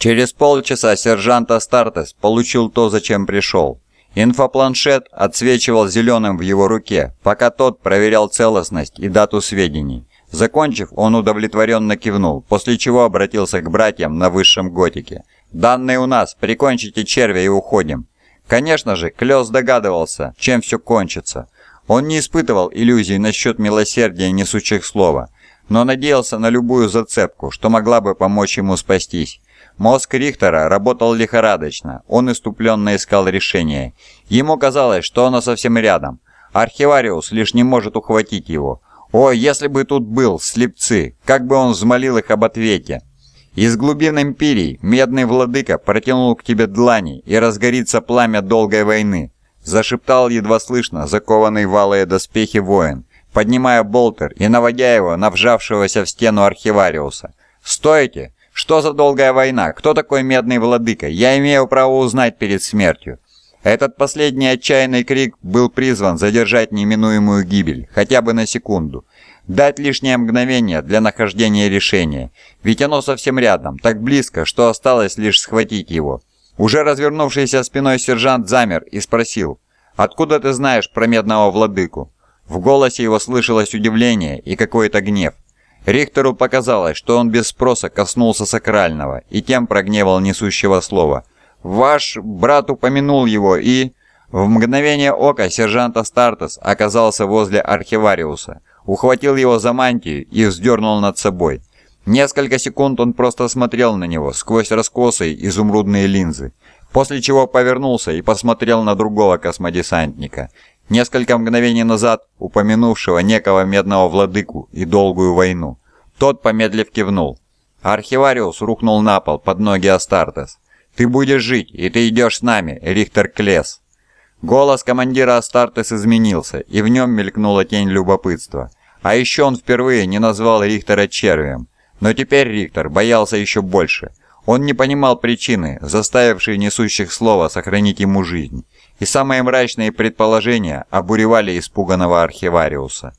Через полчаса сержант Астартес получил то, зачем пришел. Инфопланшет отсвечивал зеленым в его руке, пока тот проверял целостность и дату сведений. Закончив, он удовлетворенно кивнул, после чего обратился к братьям на высшем готике. «Данные у нас, прикончите червя и уходим». Конечно же, Клёс догадывался, чем все кончится. Он не испытывал иллюзий насчет милосердия несучих слова, но надеялся на любую зацепку, что могла бы помочь ему спастись. Мозг Рихтера работал лихорадочно, он иступленно искал решение. Ему казалось, что оно совсем рядом. Архивариус лишь не может ухватить его. О, если бы тут был, слепцы, как бы он взмолил их об ответе. Из глубин Империи медный владыка протянул к тебе длани, и разгорится пламя долгой войны. Зашептал едва слышно закованный в алые доспехи воин, поднимая болтер и наводя его на вжавшегося в стену архивариуса. «Стойте! Что за долгая война? Кто такой медный владыка? Я имею право узнать перед смертью». Этот последний отчаянный крик был призван задержать неминуемую гибель, хотя бы на секунду. Дать лишнее мгновение для нахождения решения, ведь оно совсем рядом, так близко, что осталось лишь схватить его. Уже развернувшийся спиной сержант замер и спросил, «Откуда ты знаешь про медного владыку?» В голосе его слышалось удивление и какой-то гнев. Рихтеру показалось, что он без спроса коснулся сакрального и тем прогневал несущего слова. Ваш брат упомянул его и...» В мгновение ока сержант Астартес оказался возле архивариуса, ухватил его за мантию и вздернул над собой. Несколько секунд он просто смотрел на него сквозь раскосые изумрудные линзы, после чего повернулся и посмотрел на другого космодесантника, несколько мгновений назад упомянувшего некого медного владыку и долгую войну. Тот, помедлив, кивнул. Архивариус рухнул на пол под ноги Астартес. Ты будешь жить, и ты идешь с нами, Рихтер Клес». Голос командира Астартес изменился, и в нем мелькнула тень любопытства. А еще он впервые не назвал Рихтера червем. Но теперь Рихтер боялся еще больше. Он не понимал причины, заставившей несущих слова сохранить ему жизнь. И самые мрачные предположения обуревали испуганного архивариуса.